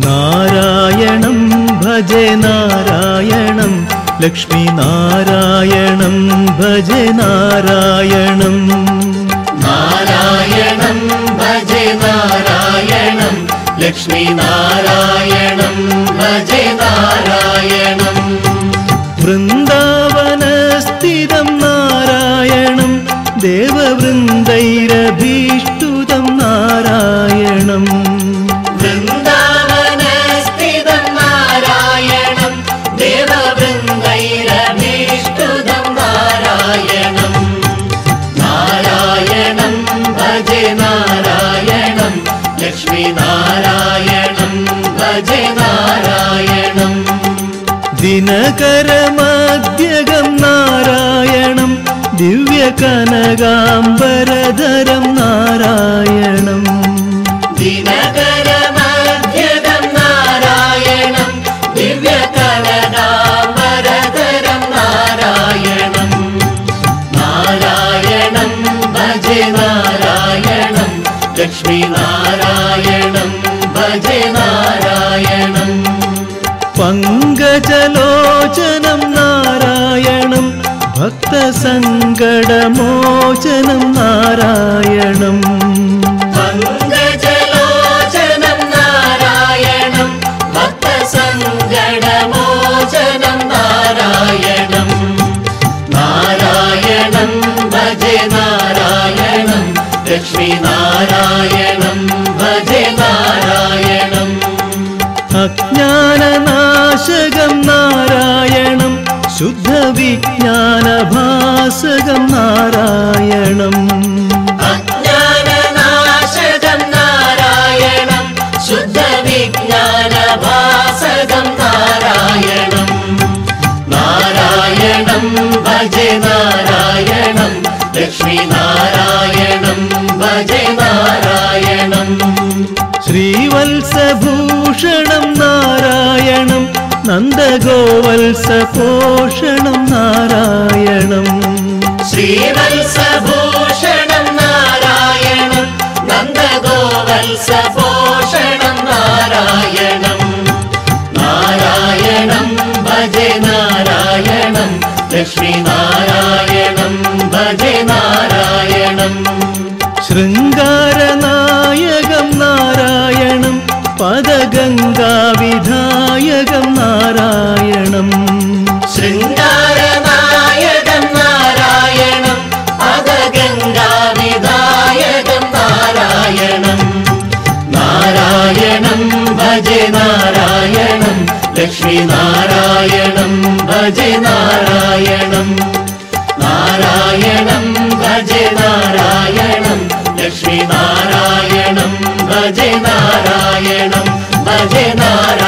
नारायणं भजे नारायणं लक्ष्मीनारायणं भजे नारायणम् नारायणं भजे नारायणं लक्ष्मीनारायणं भजे नारायणम् നാരായണം ഭജ നാരായണം. ദിനകരമദ്യകം നാരായണം ദിവ്യകനകാംബരധരം നാരായണം. लक्ष्मीनारायणं नारायणम्। पङ्कजलोचनं नारायणं भक्तसङ्ग അജ്ഞാനനാശകം നാരായണം. ശുദ്ധവിജ്ഞാനഭാസകം നാരായണം. അജ്ഞാനനാശകം നാരായണം. ശുദ്ധവിജ്ഞാനഭാസകം നാരായണം. നാരായണം ഭജ നാരായണം നന്ദഗോവത്സ പോഷണം നാരായണം. ശ്രീവത്സ ഭൂഷണം നാരായണം നന്ദഗോവത്സ പോഷണം നാരായണം. നാരായണം ഭജ നാരായണം ലക്ഷ്മി भजे नारायणं लक्ष्मी नारायणम् अजय नारायण। नारायणम् अजय नारायण लक्ष्मी नारायणम् भजे नारायणम् अजय नारायण।